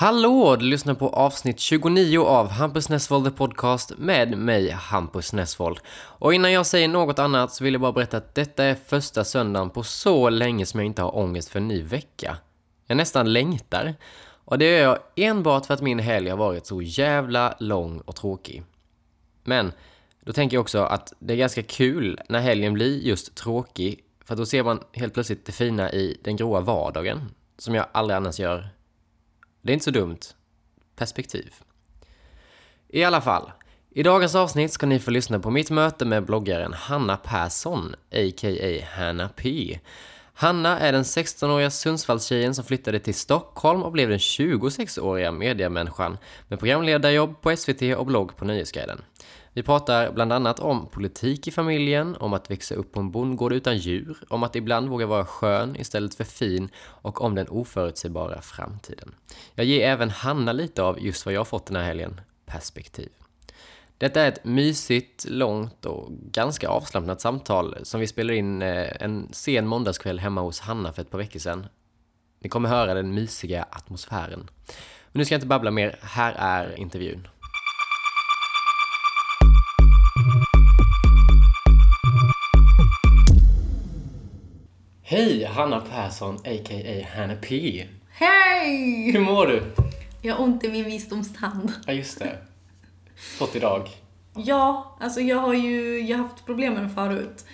Hallå! Du lyssnar på avsnitt 29 av Hampus Nessvold The Podcast med mig, Hampus Nessvold. Och innan jag säger något annat så vill jag bara berätta att detta är första söndagen på så länge som jag inte har ångest för en ny vecka. Jag nästan längtar. Och det gör jag enbart för att min helg har varit så jävla lång och tråkig. Men då tänker jag också att det är ganska kul när helgen blir just tråkig, för då ser man helt plötsligt det fina i den gråa vardagen, som jag aldrig annars gör. Det är inte så dumt. Perspektiv. I alla fall, i dagens avsnitt ska ni få lyssna på mitt möte med bloggaren Hanna Persson, a.k.a. Hanna P. Hanna är den 16-åriga Sundsvallstjejen som flyttade till Stockholm och blev den 26-åriga mediamänniskan med programledarjobb på SVT och blogg på Nöjesguiden. Vi pratar bland annat om politik i familjen, om att växa upp på en bondgård utan djur, om att ibland våga vara skön istället för fin och om den oförutsägbara framtiden. Jag ger även Hanna lite av just vad jag fått den här helgen, perspektiv. Detta är ett mysigt, långt och ganska avslappnat samtal som vi spelar in eh, en sen måndagskväll hemma hos Hanna för ett par veckor sedan. Ni kommer höra den mysiga atmosfären. Men nu ska jag inte babbla mer, här är intervjun. Hej, Hanna Persson, a.k.a. Hanna P. Hej! Hur mår du? Jag har ont i min visdomstand. Ja, just det. Fått idag. Ja, alltså jag har ju jag har haft problem med den förut.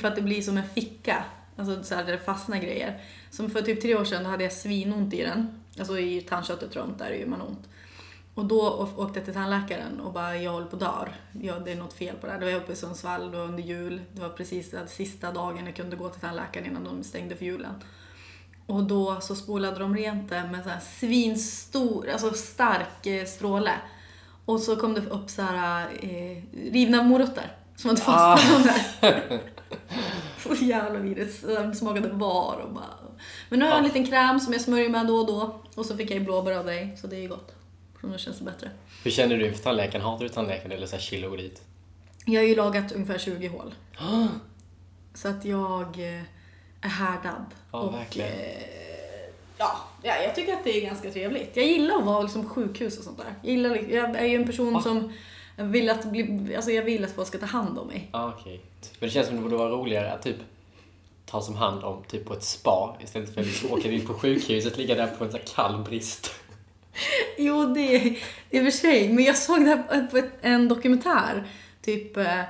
För att det blir som en ficka. Alltså så här, där det fastnar grejer. Som för typ tre år sedan då hade jag svinont i den. Alltså i tandköttet runt där är man ont. Och då åkte jag till tandläkaren och bara, jag håller på att dör. Ja, det är något fel på det här. Då var uppe i Sundsvall, det var under jul. Det var precis den sista dagen jag kunde gå till tandläkaren innan de stängde för julen. Och då så spolade de rent det med så här svinstor, alltså stark eh, stråle. Och så kom det upp så här eh, rivna morötter som hade fastnat där. så jävla vidrigt. Det smakade var och bara... Men nu har jag en liten kräm som jag smörjer med då och då. Och så fick jag blåbär av dig, så det är gott. Så nu känns det bättre. Hur känner du inför tandläkaren? Hatar du tandläkaren eller så här chill och dit? Jag har ju lagat ungefär 20 hål. Så att jag eh, är härdad. Ja, och, verkligen. eh, ja, ja, jag tycker att det är ganska trevligt. Jag gillar att vara liksom, sjukhus och sånt där. Jag, gillar, jag är ju en person Va? som vill att, bli, alltså jag vill att folk ska ta hand om mig. Ja, okej. Men det känns som det borde vara roligare att typ ta som hand om typ på ett spa istället för att liksom åka in på sjukhuset, ligga där på en sån här kall brist. Jo, det är i och för sig. Men jag såg det här på en dokumentär. Typ eh,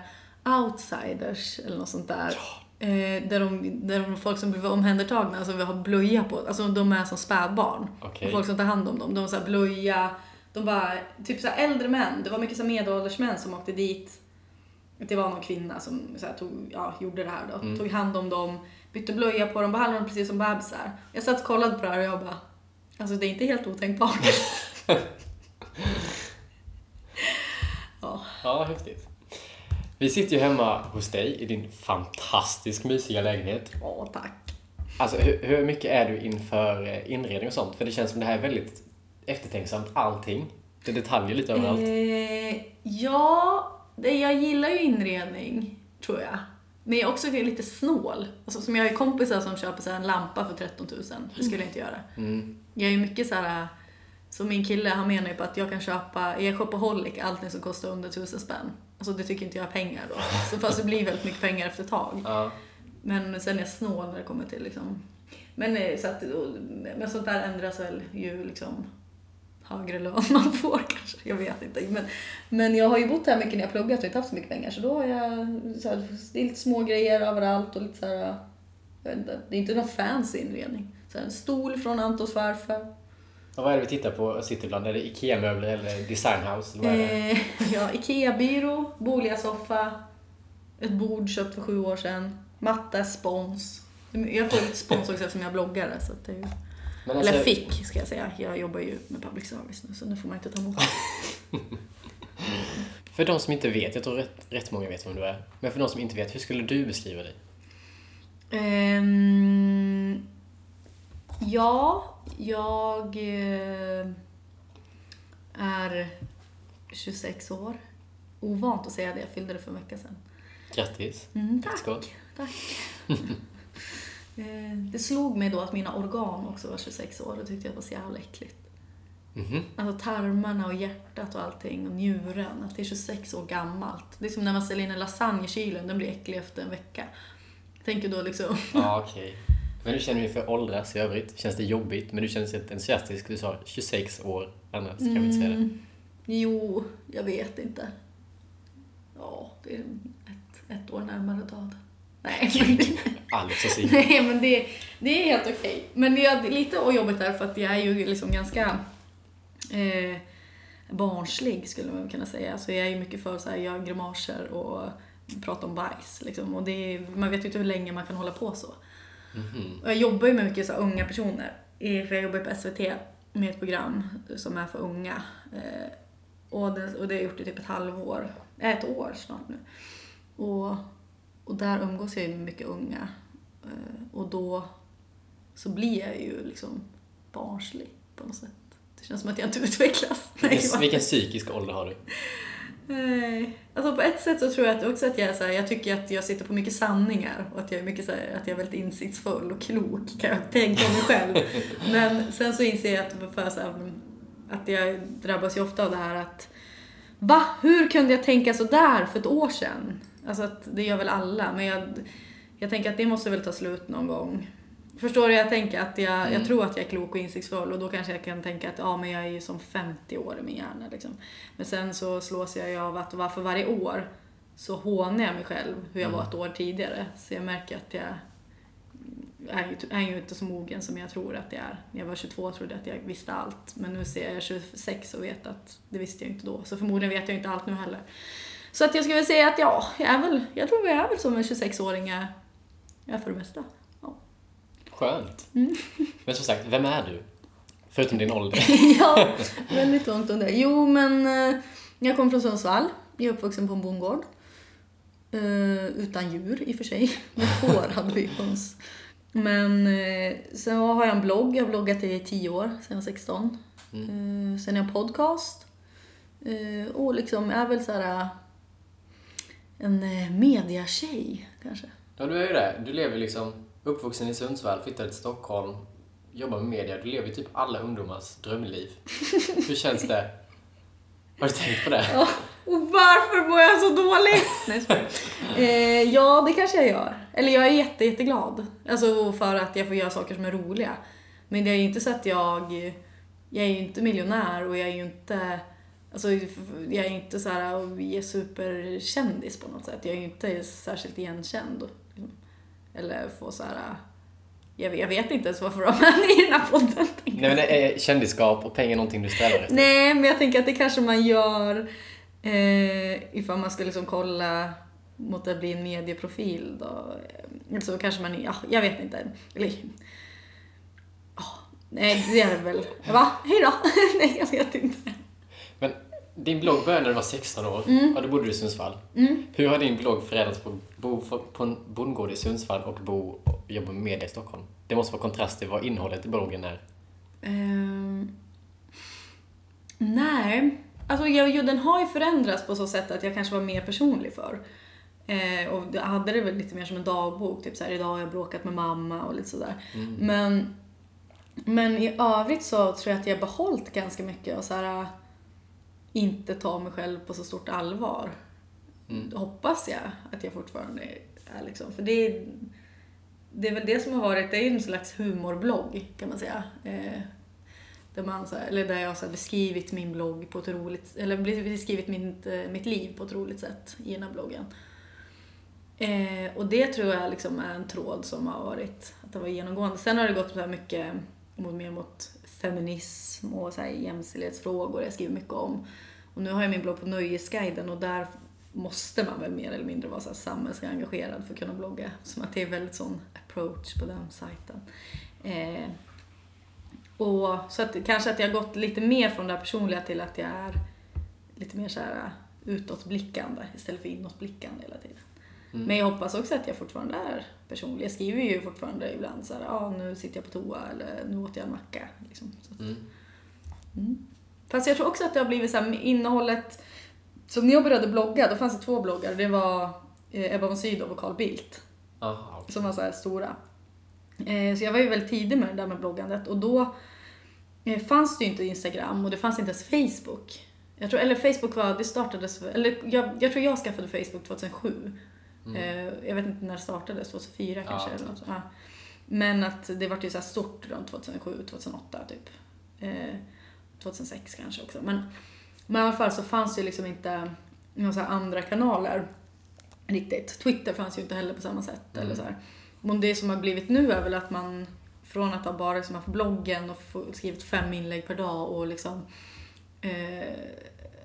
Outsiders eller något sånt där. Eh, där, de, där de folk som blir omhändertagna, alltså vi har blöja på, alltså de är som spädbarn. Okej. Och folk som tar hand om dem. De har så här blöja, de bara, typ så här äldre män. Det var mycket så medelålders män som åkte dit. Det var någon kvinna som så tog, ja, gjorde det här då. Mm. Tog hand om dem, bytte blöja på dem, behandlade dem precis som bebisar. Jag satt och kollade på det här och jag bara, alltså det är inte helt otänkbart. ja. Ja, häftigt. Vi sitter ju hemma hos dig i din fantastiskt mysiga lägenhet. Åh, tack. Alltså, hur, hur mycket är du inför eh, inredning och sånt? För det känns som det här är väldigt eftertänksamt, allting. Det är detaljer lite överallt. Eh, ja, det, jag gillar ju inredning, tror jag. Men jag är också lite snål. Alltså, som jag har kompisar som köper så en lampa för 13 000. Det skulle jag inte göra. Mm. Jag är mycket så här... Så min kille, han menar ju på att jag kan köpa, jag är shopaholic, allting som kostar under 1000 spänn. Alltså det tycker inte jag är pengar då. Så fast det blir väldigt mycket pengar efter ett tag. Ja. Men sen är jag snål när det kommer till liksom... Men, eh, så att, men sånt där ändras väl ju liksom högre lön man får kanske. Jag vet inte. Men, men jag har ju bott här mycket när jag pluggat och inte haft så mycket pengar. Så då har jag så här, det är lite små grejer överallt och lite så här, jag vet inte, det är inte någon fancy inredning. Så en stol från Antons farfar. Och vad är det vi tittar på och sitter ibland? Är det IKEA-möbler eller designhouse? Eller vad är det? Eh, ja, Ikea-byrå, Bolia-soffa, ett bord köpt för sju år sedan, matta, spons. Jag får ju spons också eftersom jag är bloggare. Så det är ju... Alltså, Eller fick, ska jag säga. Jag jobbar ju med public service nu, så nu får man inte ta emot. För de som inte vet, jag tror rätt, rätt många vet vem du är. Men för de som inte vet, hur skulle du beskriva dig? Ehm, ja, jag eh, är 26 år. Ovant att säga det, jag fyllde det för en vecka sedan. Grattis. Mm, tack. tack. Eh, det slog mig då att mina organ också var 26 år och tyckte jag var så jävla äckligt. Mhm. Alltså tarmarna och hjärtat och allting och njuren. Att det är 26 år gammalt. Det är som när man ställer in en lasagne i kylen, den blir äcklig efter en vecka. Tänker då liksom... Ja, okej. Men hur känner du för åldras i övrigt? Känns det jobbigt? Men du känns entusiastisk. Du sa 26 år annars, kan vi inte säga det. Mm, Jo, jag vet inte. Ja, det är ett, ett år närmare döden. Nej, men det, Sigge. nej, men det, det är helt okej. Men det är lite jobbigt där för att jag är ju liksom ganska eh, barnslig skulle man kunna säga. Så jag är ju mycket för här, göra grimaser och prata om bajs. Liksom. Och det man vet ju inte hur länge man kan hålla på så. Mhm. Och jag jobbar ju med mycket så unga personer. Eh, För jag jobbar på SVT med ett program som är för unga. Eh, Och det, och det har jag gjort i typ ett halvår. Äh, ett år snart nu. Och, och där umgås jag ju med mycket unga. Eh, Och då så blir jag ju liksom barnslig på något sätt. Det känns som att jag inte utvecklas. Vilken, vilken psykisk ålder har du? Nej. Alltså på ett sätt så tror jag också att jag så här, jag tycker att jag sitter på mycket sanningar och att jag är mycket så här, att jag är väldigt insiktsfull och klok kan jag tänka om mig själv. Men sen så inser jag att, för så här, att jag drabbas ju ofta av det här att Va? Hur kunde jag tänka så där för ett år sedan? Alltså att det gör väl alla, men jag, jag tänker att det måste väl ta slut någon gång. Förstår du? Jag tänker att jag, Mm. jag tror att jag är klok och insiktsfull och då kanske jag kan tänka att ja, men jag är ju som 50 år i min hjärna. Liksom. Men sen så slås jag ju av att varför varje år så hånar jag mig själv hur jag var ett år tidigare. Så jag märker att jag är ju, är ju inte så mogen som jag tror att jag är. När jag var 22 trodde jag att jag visste allt. Men nu ser jag 26 och vet att det visste jag inte då. Så förmodligen vet jag inte allt nu heller. Så att jag skulle säga att ja, jag är väl, jag tror jag är väl som en 26-åring är, är för det mesta. Skönt. Mm. Men som sagt, vem är du? Förutom din ålder. ja, väldigt långt under. Jo, men eh, jag kommer från Sundsvall. Jag är uppvuxen på en bondgård. Eh, utan djur i och för sig. Men får hade vi höns. Men eh, sen har jag en blogg. Jag har bloggat i 10 år, sen jag var 16. Mm. Eh, sen har jag podcast. Och liksom är väl så här en mediatjej kanske. Ja, du är ju det. Du lever liksom uppvuxen i Sundsvall, flyttade till Stockholm, jobbar med media. Du lever ju typ alla ungdomars drömliv. Hur känns det? Har du tänkt på det? Ja, och varför mår jag så dåligt? Nej, jag eh, ja, det kanske jag gör. Eller jag är jätte, jätteglad. Alltså för att jag får göra saker som är roliga. Men det är ju inte så att jag... Jag är ju inte miljonär och jag är ju inte... Alltså jag är inte så här och är superkändis på något sätt. Jag är ju inte särskilt igenkänd. Eller få så här... Jag vet, jag vet inte ens varför de är i den här podden. Nej, men är kändisskap och pengar någonting du strävar efter? Nej, men jag tänker att det kanske man gör eh, ifall man ska liksom kolla mot att bli en medieprofil då. Så kanske man, ja, jag vet inte. Eller, ja, nej, det är det väl. Va? Hej då? nej, jag vet inte. Din blogg började när du var 16 år Mm. och då bodde du i Sundsvall. Hur har din blogg förändrats på bo på en bondgård i Sundsvall och bo och jobba med media i Stockholm? Det måste vara kontrast till vad innehållet i bloggen är. Ehm, nej, alltså jag, jo, den har ju förändrats på så sätt att jag kanske var mer personlig för. Eh, och jag hade det väl lite mer som en dagbok, typ såhär idag har jag bråkat med mamma och lite sådär. Men, men i övrigt så tror jag att jag har behållit ganska mycket och så här, inte ta mig själv på så stort allvar. Hoppas jag att jag fortfarande är liksom, för det är, det är väl det som har varit, det är ju en slags humorblogg kan man säga. Eh, där, man, så här, eller där jag har beskrivit min blogg på ett roligt, eller beskrivit mitt, eh, mitt liv på ett roligt sätt i den här bloggen. Eh, och det tror jag liksom är en tråd som har varit, att det var genomgående. Sen har det gått så mycket mot, mer mot feminism och så här jämställdhetsfrågor jag skriver mycket om. Och nu har jag min blogg på Nöjesguiden och där måste man väl mer eller mindre vara så samhällsengagerad för att kunna blogga. Som att det är väldigt sån approach på den sajten. Eh, och så att kanske att jag har gått lite mer från det här personliga till att jag är lite mer så här utåtblickande istället för inåtblickande hela tiden. Men jag hoppas också att jag fortfarande är personlig. Jag skriver ju fortfarande ibland så här, ah, nu sitter jag på toa eller nu åt jag en macka. Liksom. Att, Mm. mm. Fast jag tror också att det har blivit så här, med innehållet, så när jag började blogga, då fanns det två bloggar. Det var eh, Ebba von Sydow och Carl Bildt Aha, okej. som var så här stora. Eh, så jag var ju väldigt tidig med det där med bloggandet och då eh, fanns det ju inte Instagram och det fanns inte ens Facebook. Jag tror, eller Facebook var, det startades, eller jag, jag tror jag skaffade Facebook 2007. Eh, jag vet inte när det startades, 2004 kanske. eller något. Ja. Men att det var ju så stort runt 2007, 2008 typ. Eh, 2006 kanske också. Men, men i alla fall så fanns det ju liksom inte några andra kanaler riktigt. Twitter fanns ju inte heller på samma sätt. Eller så här. Men det som har blivit nu är väl att man från att ha bara liksom haft bloggen och skrivit fem inlägg per dag och liksom eh,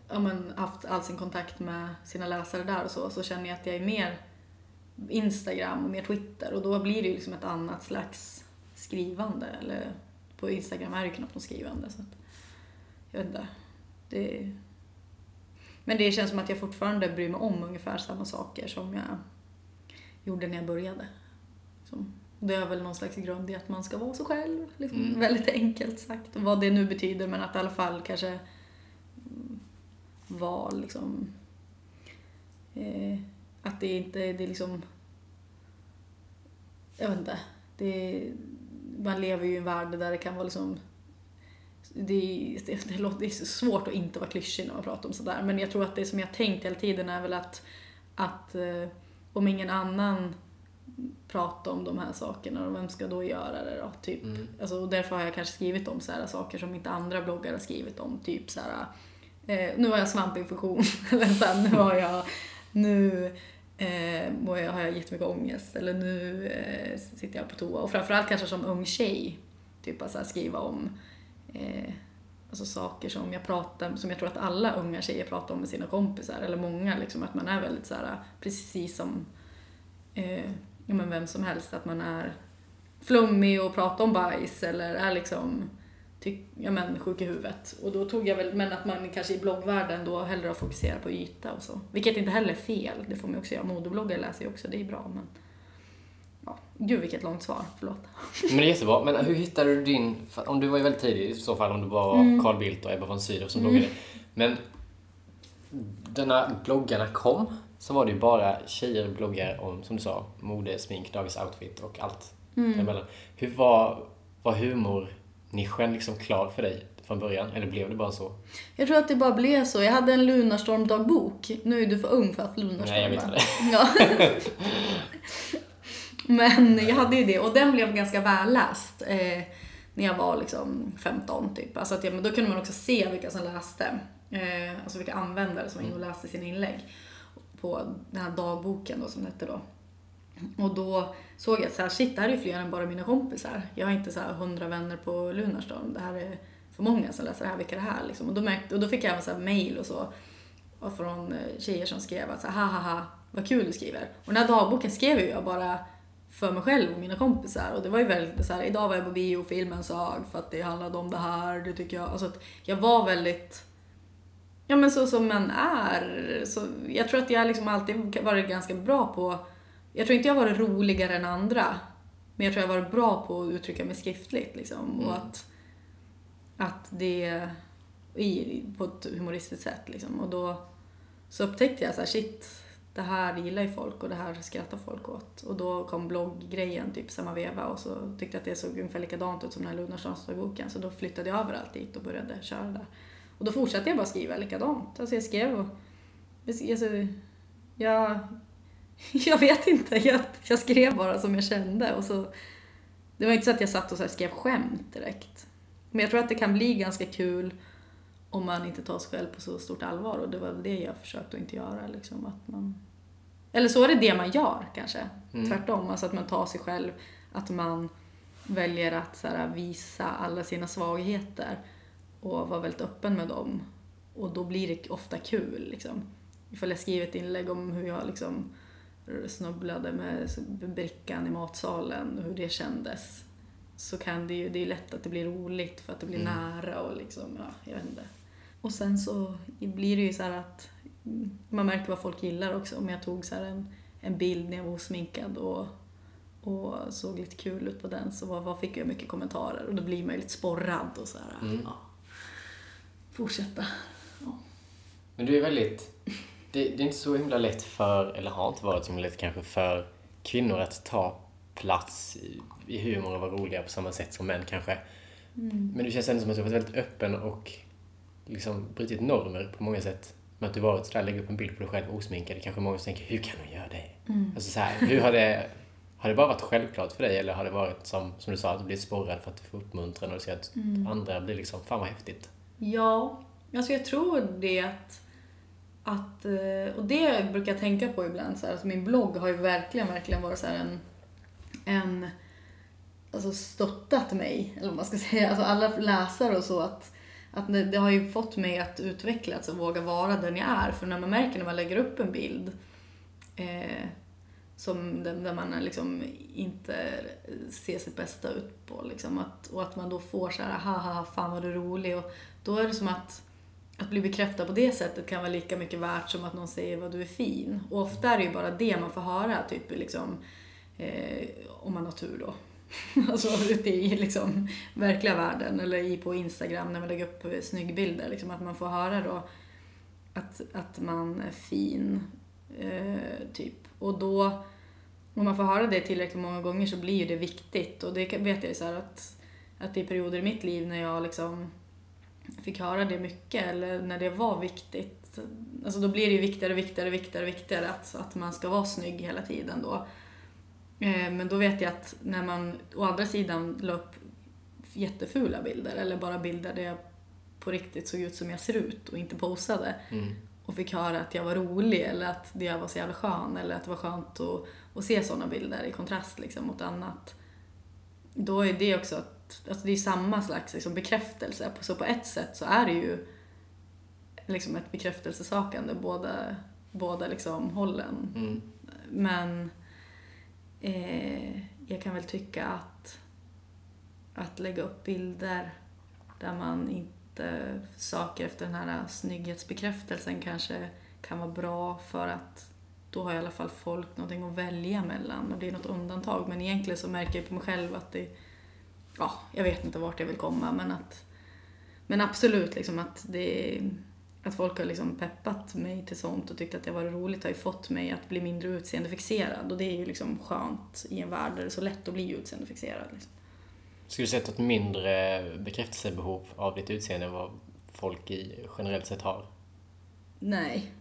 ja, men haft all sin kontakt med sina läsare där och så, så känner jag att jag är mer Instagram och mer Twitter och då blir det ju liksom ett annat slags skrivande. Eller på Instagram är det knappt något skrivande. Så att, jag vet inte. Det, men det känns som att jag fortfarande bryr mig om ungefär samma saker som jag gjorde när jag började. Som, det är väl någon slags grund i att man ska vara sig själv. Liksom, Mm. Väldigt enkelt sagt. Och vad det nu betyder men att i alla fall kanske vara liksom eh, att det inte det är liksom jag vet inte. Det, man lever ju i en värld där det kan vara liksom det, det, det, låter, det är så svårt att inte vara klyschig när man pratar om sådär. Men jag tror att det som jag tänkt hela tiden är väl att, att eh, om ingen annan pratar om de här sakerna, vem ska då göra det då? Typ. Mm. Alltså, och därför har jag kanske skrivit om så här saker som inte andra bloggar har skrivit om. Typ så här, eh, nu har jag svampinfektion. Eller så här, nu har jag, nu eh, jag, har jag jättemycket ångest. Eller nu eh, sitter jag på toa. Och framförallt kanske som ung tjej. Typ att så här, skriva om eh, alltså saker som jag pratar som jag tror att alla unga tjejer pratar om med sina kompisar. Eller många liksom. Att man är väldigt så här, precis som eh, ja, men vem som helst. Att man är flummig och pratar om bajs eller är liksom ja, men, sjuk i huvudet. Och då tog jag väl, men att man kanske i bloggvärlden då hellre har fokuserat på yta och så. Vilket inte heller är fel, det får man ju också göra. Modebloggar läser jag också, det är bra men... Ja, gud vilket långt svar, förlåt. Men det är jättebra. Men hur hittade du din... Om du var ju väldigt tidig i så fall, om du bara var Mm. Carl Bildt och Ebba von Sydow som bloggade. Men denna bloggarna kom så var det ju bara tjejer bloggar om, som du sa, mode, smink, dagens outfit och allt Mm. däremellan. Hur var, var humornischen liksom klar för dig från början? Eller blev det bara så? Jag tror att det bara blev så. Jag hade en Lunarstorm-dagbok. Nu är du för ung för att Lunarstorm Nej, jag vet det. Ja. Men jag hade ju det och den blev ganska välläst eh, när jag var liksom 15 typ. Alltså att jag, men då kunde man också se vilka som läste. Eh, alltså vilka användare som var inne och läste sina inlägg. På den här dagboken då som det hette då. Och då såg jag att så här, shit, det här är ju fler än bara mina kompisar. Jag har inte så här hundra vänner på Lunarstorm. Det här är för många som läser det här. Vilka är det här liksom? Och då, märkte, och då fick jag även så här mail och så. Och från eh, tjejer som skrev att så här, ha ha ha, vad kul du skriver. Och den här dagboken skrev jag bara för mig själv och mina kompisar. Och det var ju väldigt så här, idag var jag på bio och filmen sög för att det handlade om det här. Det tycker jag. Alltså att jag var väldigt Ja men så som man är. Så jag tror att jag liksom alltid varit ganska bra på, jag tror inte jag har varit roligare än andra. Men jag tror jag har varit bra på att uttrycka mig skriftligt liksom. Och att, att det, i, på ett humoristiskt sätt liksom. Och då så upptäckte jag så här, shit, det här gillar ju folk och det här skrattar folk åt. Och då kom blogggrejen typ samma veva och så tyckte jag att det såg ungefär likadant ut som den här Lunarstormsdagboken. Så då flyttade jag över allt dit och började köra där. Och då fortsatte jag bara skriva likadant. Alltså jag skrev och... Alltså, jag, jag vet inte, jag, jag skrev bara som jag kände. Och så, det var inte så att jag satt och så skrev skämt direkt. Men jag tror att det kan bli ganska kul om man inte tar sig själv på så stort allvar. Och det var det jag försökte att inte göra. Liksom, att man... Eller så är det det man gör kanske. Mm. Tvärtom, alltså att man tar sig själv. Att man väljer att så här, visa alla sina svagheter och vara väldigt öppen med dem. Och då blir det ofta kul. Liksom. Ifall jag skriver ett inlägg om hur jag liksom snubblade med brickan i matsalen och hur det kändes. Så kan det ju, det är lätt att det blir roligt för att det blir Mm. nära och liksom, ja, jag vet inte. Och sen så blir det ju så här att mm, man märker vad folk gillar också. Om jag tog så här en, en bild när jag var osminkad och, och såg lite kul ut på den så vad, vad fick jag mycket kommentarer och då blir man ju lite sporrad och så här, Mm. ja, fortsätta. Men du är väldigt... Det, det är inte så himla lätt för, eller har inte varit så himla lätt kanske, för kvinnor att ta plats i, i humor och vara roliga på samma sätt som män kanske. Men det känns ändå som att du har varit väldigt öppen och liksom brutit normer på många sätt. Med att du varit sådär, lägger upp en bild på dig själv osminkad. Kanske många som tänker, hur kan hon göra det? Alltså så här, hur har det... Har det bara varit självklart för dig eller har det varit som, som du sa, att du blir sporrad för att du får uppmuntran och du ser att andra blir liksom, fan vad häftigt. Ja, alltså jag tror det att, att eh, och det brukar jag tänka på ibland, så här, att min blogg har ju verkligen, verkligen varit så här en, en alltså stöttat mig, eller vad man ska säga, alltså alla läsare och så att att det, det har ju fått mig att utvecklas och våga vara den jag är. För när man märker när man lägger upp en bild eh, som där, där man liksom inte ser sitt bästa ut på. Liksom, att, och att man då får så här, haha, fan vad du är rolig. Och då är det som att, att bli bekräftad på det sättet kan vara lika mycket värt som att någon säger vad du är fin. Och ofta är det ju bara det man får höra, typ liksom, eh, om man har tur då. alltså ute i liksom, verkliga världen eller i på Instagram när man lägger upp snyggbilder. Liksom, att man får höra då att, att man är fin. Eh, typ. Och då, om man får höra det tillräckligt många gånger så blir ju det viktigt. Och det vet jag ju så här att, att är perioder i mitt liv när jag liksom fick höra det mycket eller när det var viktigt. Alltså då blir det ju viktigare, viktigare, viktigare, viktigare att, att man ska vara snygg hela tiden då. Eh, Men då vet jag att när man å andra sidan la upp jättefula bilder eller bara bilder där jag på riktigt såg ut som jag ser ut och inte posade och fick höra att jag var rolig eller att jag var så jävla skön eller att det var skönt att, att se sådana bilder i kontrast liksom mot annat. Då är det också att, alltså det är samma slags liksom bekräftelse. Så på ett sätt så är det ju liksom ett bekräftelsesakande båda, båda liksom hållen. Mm. Men eh, jag kan väl tycka att, att lägga upp bilder där man inte söker efter den här snygghetsbekräftelsen kanske kan vara bra för att då har i alla fall folk någonting att välja mellan och det är något undantag. Men egentligen så märker jag på mig själv att det, ja, jag vet inte vart jag vill komma men att, men absolut liksom att det att folk har liksom peppat mig till sånt och tyckt att det var roligt har ju fått mig att bli mindre utseendefixerad och det är ju liksom skönt i en värld där det är så lätt att bli utseendefixerad. Liksom. Skulle du säga att ett mindre bekräftelsebehov av ditt utseende än vad folk i generellt sett har? Nej.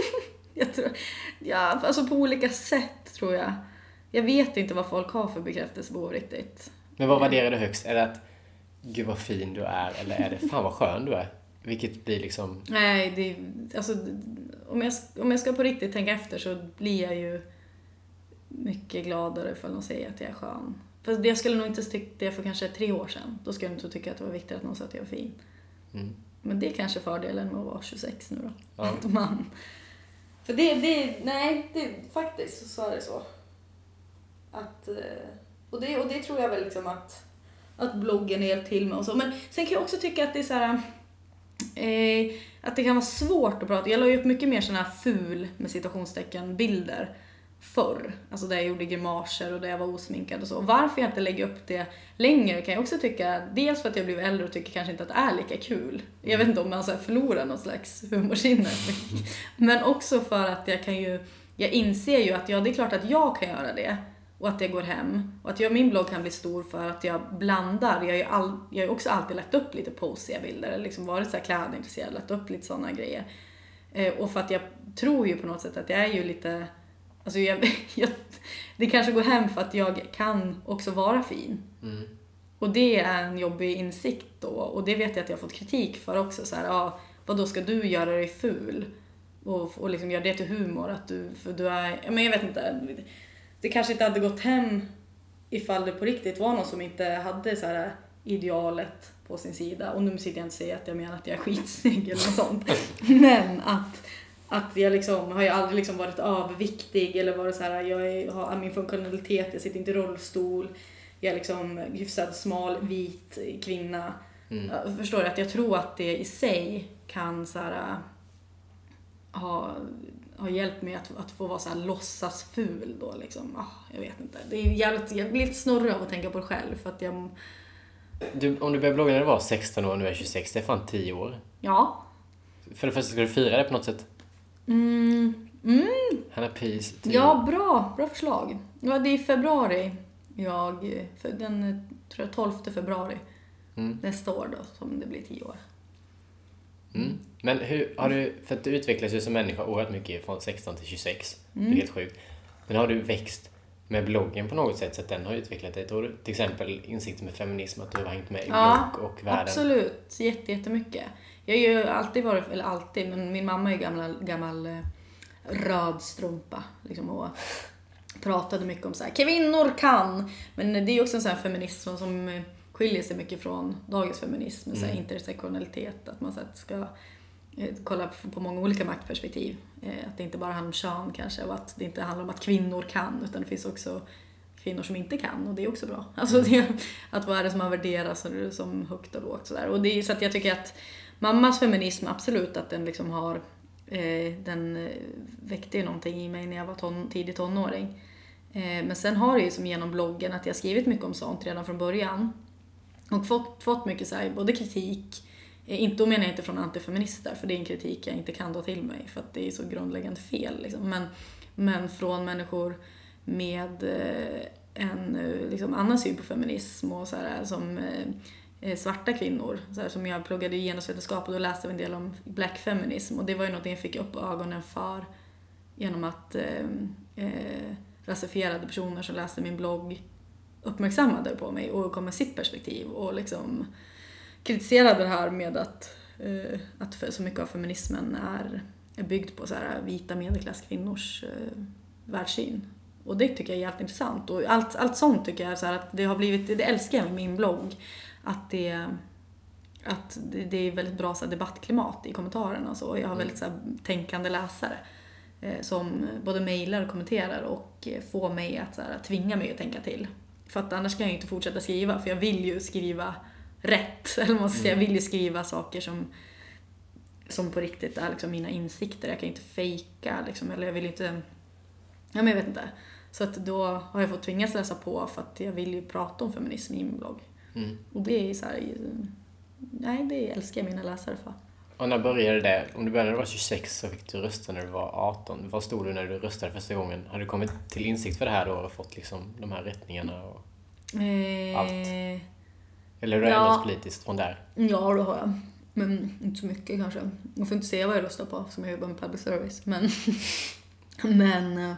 jag tror, ja, alltså på olika sätt tror jag. Jag vet inte vad folk har för bekräftelsebehov riktigt. Men vad värderar du högst? Är det att gud vad fin du är eller är det fan vad skön du är? Vilket blir liksom... Nej, det, alltså, om, jag, om jag ska på riktigt tänka efter så blir jag ju mycket gladare ifall någon säger att jag är skön. För jag skulle nog inte tyckt det för kanske tre år sedan. Då skulle jag inte tycka att det var viktigt att någon sa att jag var fin. Mm. Men det är kanske fördelen med att vara 26 nu då. Ja. Att man... För det, det, nej, det, faktiskt så är det så. Att, eh, och, det, och det tror jag väl liksom att, att bloggen hjälpt till med och så. Men sen kan jag också tycka att det är så här... Eh, att det kan vara svårt att prata. Jag la ju upp mycket mer såna här ful, med citationstecken, bilder förr. Alltså där jag gjorde grimaser och där jag var osminkad och så. Varför jag inte lägger upp det längre kan jag också tycka, dels för att jag blivit äldre och tycker kanske inte att det är lika kul. Jag vet inte om man så här förlorar något slags humorsinne. Men också för att jag kan ju, jag inser ju att ja, det är klart att jag kan göra det och att det går hem. Och att jag, min blogg kan bli stor för att jag blandar. Jag har all, ju också alltid lagt upp lite posiga bilder, eller liksom varit så här klädintresserad, lagt upp lite sådana grejer. Eh, och för att jag tror ju på något sätt att jag är ju lite, alltså jag, jag, det kanske går hem för att jag kan också vara fin. Mm. Och det är en jobbig insikt då. Och det vet jag att jag har fått kritik för också. Så här, ja, vad då ska du göra dig ful? Och, och liksom göra det till humor. Att du, för du är, men jag vet inte. Det kanske inte hade gått hem ifall det på riktigt var någon som inte hade så här idealet på sin sida. Och nu sitter jag inte och säger att jag menar att jag är skitsnygg eller något sånt. Men att, att jag liksom, har ju aldrig liksom varit överviktig eller varit så här, jag har min funktionalitet, jag sitter inte i rollstol. Jag är liksom hyfsat smal, vit kvinna. Mm. Jag förstår du? Att jag tror att det i sig kan så här, ha, ha hjälpt mig att, att få vara så här låtsas ful då liksom. Ah, jag vet inte. Det är jävligt, jag blir lite snurrig av att tänka på det själv för att jag, Du, om du började blogga när du var 16 år och nu är 26, det är fan 10 år. ja. För det första, ska du fira det på något sätt? Mm, mm, Hanna Peace, 10 ja, bra, bra förslag. Ja, det är i februari. Jag, för den, tror jag, 12 februari Mm. nästa år då, som det blir tio år. Mm. Men hur har du, för att du utvecklas ju som människa oerhört mycket från 16 till 26. Det Mm. är helt sjukt. Men har du växt med bloggen på något sätt så att den har utvecklat dig? Tror du? Till exempel insikten med feminism, att du har hängt med i Ja, blogg och världen. Absolut, Jätte, jättemycket. Jag har ju alltid varit, eller alltid, men min mamma är gammal, gammal eh, röd strumpa. Liksom, och pratade mycket om så här, kvinnor kan. Men det är också en sån här feminism som skiljer sig mycket från dagens feminism. med Så här, Mm. intersektionalitet, att man så här, ska Eh, kolla på- på många olika maktperspektiv. Eh, att det inte bara handlar om kön kanske och att det inte handlar om att kvinnor kan utan det finns också kvinnor som inte kan och det är också bra. Alltså det, att vad är det som man värderar som, som högt och lågt sådär. Och det är så att jag tycker att mammas feminism, absolut att den liksom har, eh, den eh, väckte ju någonting i mig när jag var ton, tidig tonåring. Eh, men sen har det ju som genom bloggen att jag skrivit mycket om sånt redan från början. Och fått, fått mycket så här, både kritik, eh, Eh, inte, då menar jag inte från antifeminister, för det är en kritik jag inte kan ta till mig för att det är så grundläggande fel. Liksom. Men, men från människor med eh, en eh, liksom, annan syn på feminism och så här, som eh, svarta kvinnor. Så här, som jag pluggade i genusvetenskap och då läste vi en del om black feminism och det var ju något jag fick upp ögonen för genom att eh, eh, rasifierade personer som läste min blogg uppmärksammade på mig och kom med sitt perspektiv och liksom kritiserade det här med att, eh, att för, så mycket av feminismen är, är byggd på så här vita medelklasskvinnors eh, världssyn. Och det tycker jag är jävligt intressant. Och allt, allt sånt tycker jag så att det har blivit, det älskar jag med min blogg. Att det, att det, det är väldigt bra så debattklimat i kommentarerna och så. Jag har väldigt så här, tänkande läsare eh, som både mejlar och kommenterar och eh, får mig att så här, tvinga mig att tänka till. För att annars kan jag ju inte fortsätta skriva för jag vill ju skriva rätt. Eller man ska säga, jag vill ju skriva saker som, som på riktigt är liksom mina insikter. Jag kan inte fejka liksom, eller jag vill inte... Ja men jag vet inte. Så att då har jag fått tvingas läsa på för att jag vill ju prata om feminism i min blogg. Mm. Och det är så här, Nej, det älskar jag mina läsare för. Och när började det? Om du började när du var 26 så fick du rösta när du var 18. Vad stod du när du röstade första gången? Har du kommit till insikt för det här då och fått liksom de här rättningarna? Och, Eh, Allt. Eller har du Ja. ändrats politiskt från där? Ja, det har jag. Men inte så mycket kanske. Jag får inte säga vad jag röstar på som jag jobbar med public service. Men, men eh,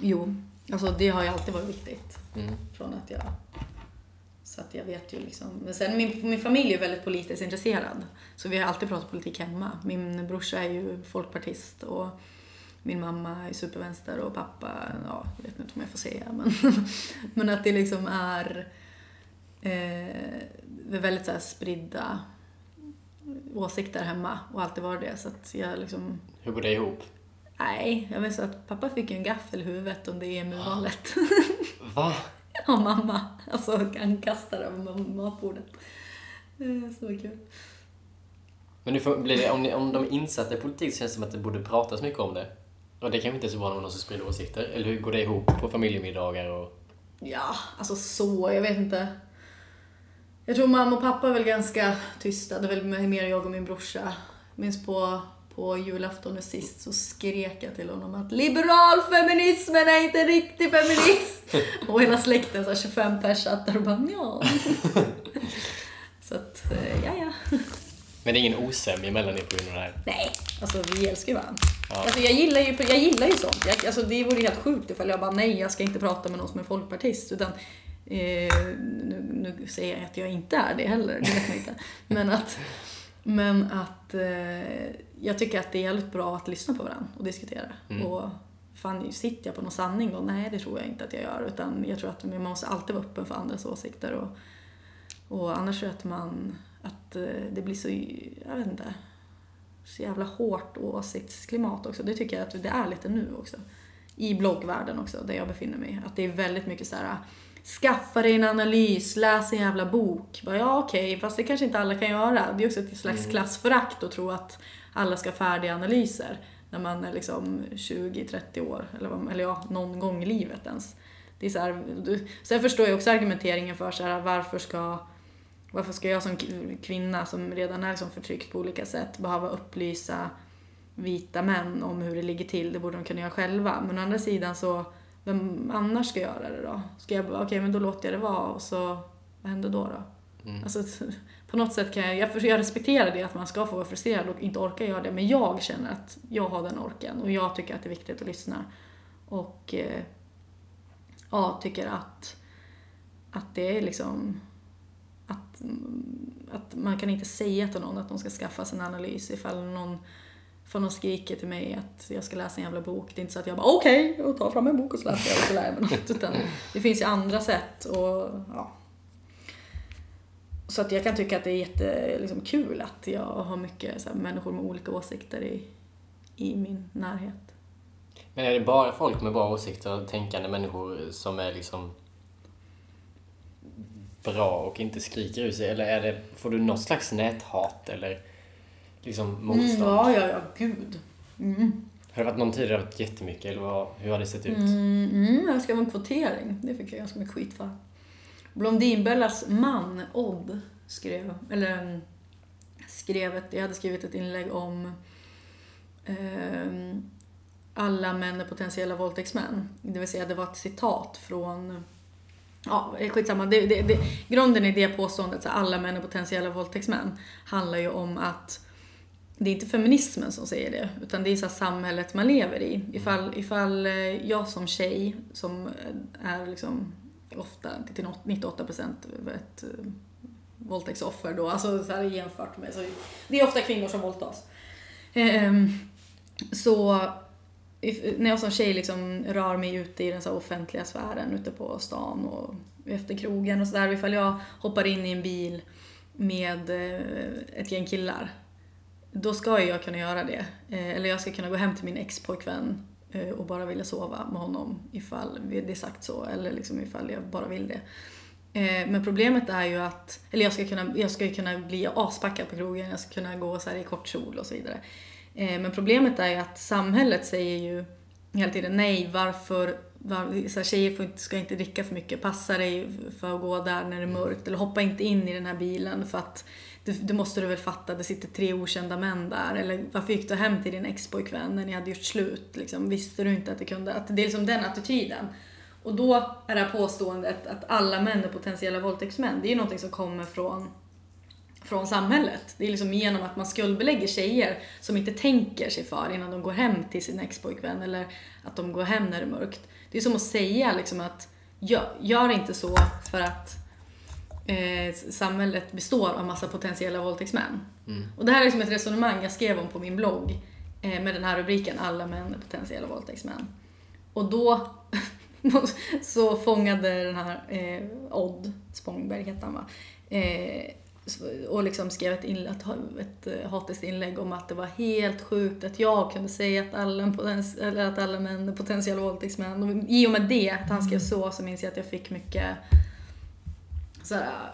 jo, alltså det har ju alltid varit viktigt. Mm. Från att jag... Så att jag vet ju liksom. Men sen min, min familj är väldigt politiskt intresserad. Så vi har alltid pratat politik hemma. Min brorsa är ju folkpartist och min mamma är supervänster och pappa, ja, jag vet inte om jag får säga. Men, men att det liksom är eh, väldigt så här spridda åsikter hemma och alltid varit det. Så att jag liksom, Hur går det ihop? nej, jag så att pappa fick ju en gaffel i huvudet under EMU-valet. Va? av mamma. Alltså han kastade över ma- matbordet. Eh, Så kul. Men nu får, blir det, om, ni, om de är insatta i politik så känns det som att det borde pratas mycket om det. Och det kanske inte är så bra när man också sprider åsikter. Eller hur går det ihop på familjemiddagar och... Ja, alltså så, jag vet inte. Jag tror mamma och pappa är väl ganska tysta. Det är väl mer jag och min brorsa. Minns på, på julafton nu sist så skrek jag till honom att liberalfeminismen är inte riktig feminism. och hela släkten, så här 25 pers satt där och bara ja. så att, eh, ja ja. Men det är ingen osämja mellan er på grund av det här? Nej, alltså vi älskar ju varandra. Ja. Alltså, jag, gillar ju, jag gillar ju sånt. Jag, alltså, det vore helt sjukt ifall jag bara nej, jag ska inte prata med någon som är folkpartist. Utan, eh, nu, nu säger jag att jag inte är det heller, det vet man inte. Men att, men att eh, jag tycker att det är jävligt bra att lyssna på varandra och diskutera. Mm. Och fan, sitter jag på någon sanning då? Nej, det tror jag inte att jag gör. Utan jag tror att man måste alltid vara öppen för andras åsikter. Och, och annars tror jag att man, att eh, det blir så, jag vet inte, så jävla hårt åsiktsklimat också. Det tycker jag att det är lite nu också. I bloggvärlden också, där jag befinner mig. Att det är väldigt mycket så här. Skaffa dig en analys, läs en jävla bok. Bara, ja okej, fast det kanske inte alla kan göra. Det är också ett slags Mm. klassförakt att tro att alla ska ha färdiga analyser. När man är liksom 20-30 år, eller, eller ja, någon gång i livet ens. Det är så här, du, sen förstår jag också argumenteringen för så här, varför ska varför ska jag som kvinna som redan är liksom förtryckt på olika sätt behöva upplysa vita män om hur det ligger till? Det borde de kunna göra själva. Men å andra sidan så, vem annars ska göra det då? Ska jag bara, okej men då låter jag det vara och så, vad händer då då? Mm. Alltså, på något sätt kan jag, jag, jag respekterar det att man ska få vara frustrerad och inte orka göra det, men jag känner att jag har den orken och jag tycker att det är viktigt att lyssna. Och eh, ja, tycker att, att det är liksom att, att man kan inte säga till någon att de ska skaffa sig en analys ifall någon för någon skriker till mig att jag ska läsa en jävla bok. Det är inte så att jag bara okej, okay, jag tar fram en bok och så läser jag och så lär jag mig något. Utan det finns ju andra sätt och ja. Så att jag kan tycka att det är jättekul liksom, kul att jag har mycket här, människor med olika åsikter i, i min närhet. Men är det bara folk med bra åsikter och tänkande människor som är liksom bra och inte skriker ur sig? Eller är det, får du något slags näthat eller liksom motstånd? Mm, ja, ja, ja, gud. Mm. Har det varit någon tid det har varit jättemycket eller vad, hur har det sett ut? Mm, mm, jag ska vara en kvotering. Det fick jag ganska mycket skit för. Blondinbellas man, Odd, skrev, eller mm, skrev ett, jag hade skrivit ett inlägg om eh, alla män är potentiella våldtäktsmän. Det vill säga det var ett citat från Ja, skitsamma. Det, det, det, grunden i det påståendet, så alla män är potentiella våldtäktsmän, handlar ju om att det är inte feminismen som säger det, utan det är så samhället man lever i. Ifall, ifall eh, jag som tjej, som är liksom ofta till 98 procent ett eh, våldtäktsoffer då, alltså så här jämfört med, så det är ofta kvinnor som våldtas. Ehm, så när jag som tjej liksom rör mig ute i den så offentliga sfären, ute på stan och efter krogen och sådär, ifall jag hoppar in i en bil med eh, ett gäng killar, då ska ju jag kunna göra det. Eh, eller jag ska kunna gå hem till min ex-pojkvän eh, och bara vilja sova med honom ifall det är sagt så, eller liksom ifall jag bara vill det. Eh, men problemet är ju att, eller jag ska, kunna, jag ska ju kunna bli aspackad på krogen, jag ska kunna gå så här i kort kjol och så vidare. Men problemet är ju att samhället säger ju hela tiden nej, varför, var, så här, tjejer får inte, ska inte dricka för mycket, passa dig för att gå där när det är mörkt eller hoppa inte in i den här bilen för att det, det måste du väl fatta, det sitter tre okända män där. Eller varför gick du hem till din expojkvän när ni hade gjort slut? Liksom, visste du inte att det kunde... Att det är liksom den attityden. Och då är det här påståendet att alla män är potentiella våldtäktsmän, det är ju någonting som kommer från från samhället. Det är liksom genom att man skuldbelägger tjejer som inte tänker sig för innan de går hem till sin expojkvän eller att de går hem när det är mörkt. Det är som att säga liksom att gör, gör inte så för att eh, samhället består av massa potentiella våldtäktsmän. Mm. Och det här är liksom ett resonemang jag skrev om på min blogg eh, med den här rubriken Alla män är potentiella våldtäktsmän. Och då så fångade den här eh, Odd Spångberg, hette han va? Eh, och liksom skrev ett, inlägg, ett eh, hatiskt inlägg om att det var helt sjukt att jag kunde säga att alla, eller att alla män är potentiella våldtäktsmän. Och I och med det, att han skrev så, så minns jag att jag fick mycket såhär,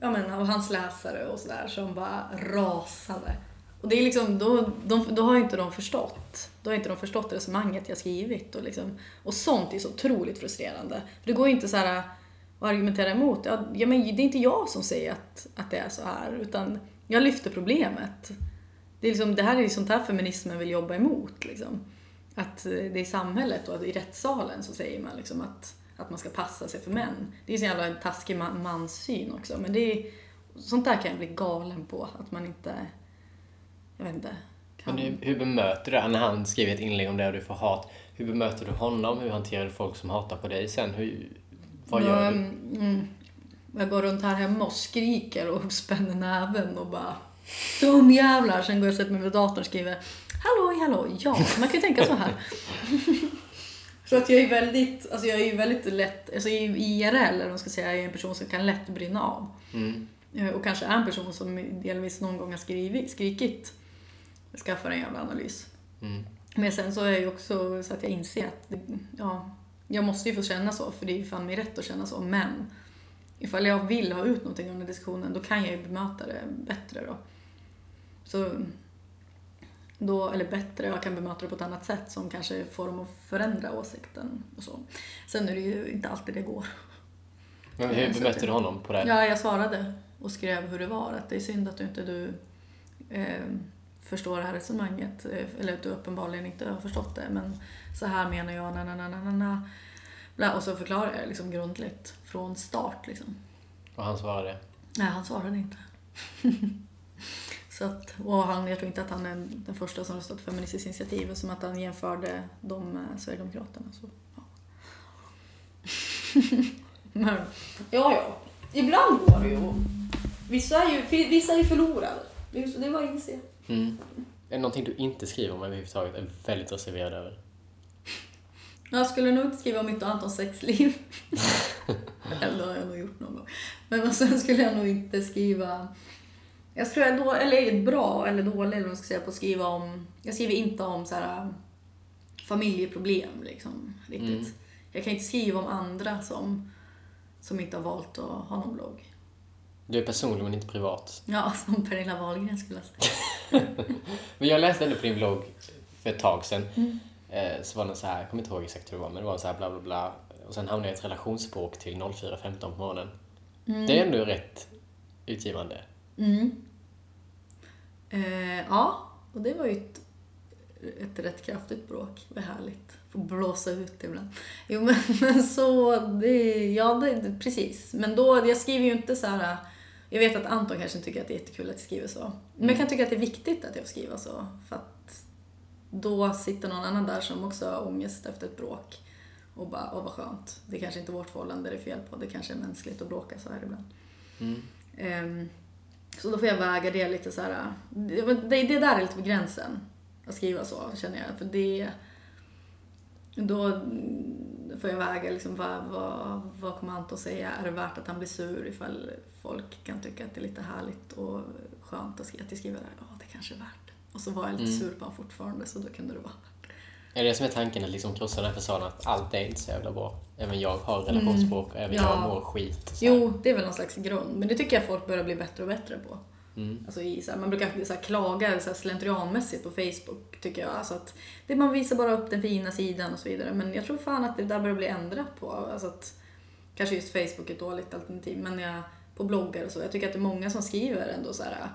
ja men av hans läsare och sådär som bara rasade. Och det är liksom, då, de, då har inte de förstått. Då har inte de förstått resonemanget jag skrivit och liksom, och sånt är så otroligt frustrerande. För det går ju inte så här att argumentera emot. Ja, ja, men det är inte jag som säger att, att det är så här, utan jag lyfter problemet. Det, är liksom, det här är sånt här feminismen vill jobba emot. Liksom. Att det är samhället och i rättssalen så säger man liksom att, att man ska passa sig för män. Det är så jävla taskig man, manssyn också. Men det är, sånt där kan jag bli galen på. Att man inte, jag vet inte. Kan... Men hur, hur bemöter du det när han skriver ett inlägg om det och du får hat? Hur bemöter du honom? Hur hanterar du folk som hatar på dig sen? Hur, vad gör du? Mm, jag går runt här hemma och skriker och spänner näven och bara Dum jävlar. Sen går jag och sätter mig vid datorn och skriver Hallå, hallå, ja. Man kan ju tänka så här. så att jag är väldigt, alltså jag är väldigt lätt, alltså i IRL, eller man ska säga, jag är en person som kan lätt brinna av. Mm. Eh, och kanske är en person som delvis någon gång har skrivit, skrikit skaffar en jävla analys. Mm. Men sen så är jag också så att jag inser att, ja, jag måste ju få känna så, för det är ju fan min rätt att känna så. Men ifall jag vill ha ut någonting av den diskussionen, då kan jag ju bemöta det bättre då. Så då, eller bättre, jag kan bemöta det på ett annat sätt som kanske får dem att förändra åsikten och så. Sen är det ju inte alltid det går. Men hur bemötte du honom på det? Ja, jag svarade och skrev hur det var. Att det är synd att du inte du eh, förstår det här resonemanget. Eh, eller att du uppenbarligen inte har förstått det. Men så här menar jag, na na na na na. Bla, och så förklarar jag liksom grundligt från start liksom. Och han svarade? Nej, han svarade inte. så att, och han, jag tror inte att han är den första som röstat Feministiskt initiativ, som att han jämförde dem med Sverigedemokraterna. Så, ja. Men, ja, ja. Ibland går det ju. Vissa är ju, vissa är ju förlorade. Det är bara att. Mm. Är det någonting du inte skriver om överhuvudtaget? Är väldigt reserverad över? Jag skulle nog inte skriva om mitt och Antons sexliv. eller har jag nog gjort någon gång. Men sen skulle jag nog inte skriva... Jag skulle då, eller bra eller dålig eller man ska säga på att skriva om... Jag skriver inte om så här, familjeproblem liksom riktigt. Mm. Jag kan inte skriva om andra som, som inte har valt att ha någon blogg. Du är personlig men inte privat. Ja, som Pernilla Wahlgren skulle jag säga. men jag läste ändå på din blogg för ett tag sedan. Mm. Eh, så var det så här, jag kommer inte ihåg exakt hur det var, men det var så här bla bla bla. Och sen hamnade jag i ett relationsspråk till 04.15 på morgonen. Mm. Det är ändå rätt utgivande. Mm. Eh, ja, och det var ju ett, ett rätt kraftigt bråk. Det var härligt. Få blåsa ut ibland. Jo men, men så, det, ja det, precis. Men då, jag skriver ju inte så här jag vet att Anton kanske tycker att det är jättekul att jag skriver så. Men jag kan tycka att det är viktigt att jag skriva så. För att då sitter någon annan där som också har ångest efter ett bråk. Och bara, åh vad skönt. Det är kanske inte vårt förhållande det är fel på. Det kanske är mänskligt att bråka så här ibland. Mm. Um, så då får jag väga det lite så här. Det, det, det där är lite på gränsen. Att skriva så, känner jag. För det... Då får jag väga liksom, vad, vad, vad kommer Anton säga? Är det värt att han blir sur ifall folk kan tycka att det är lite härligt och skönt att jag skriver där? Ja, det kanske är värt och så var jag lite mm. sur på honom fortfarande, så då kunde det vara är det det som är tanken, att liksom krossa den här fasaden att allt är inte så jävla bra? Även jag har relationsspråk och även ja. jag mår skit. Jo, det är väl någon slags grund. Men det tycker jag folk börjar bli bättre och bättre på. Mm. Alltså i, så här, man brukar så här, klaga så här, slentrianmässigt på Facebook, tycker jag. Alltså att det, man visar bara upp den fina sidan och så vidare. Men jag tror fan att det där börjar bli ändrat på. Alltså att, kanske just Facebook är ett dåligt alternativ, men jag, på bloggar och så. Jag tycker att det är många som skriver ändå så här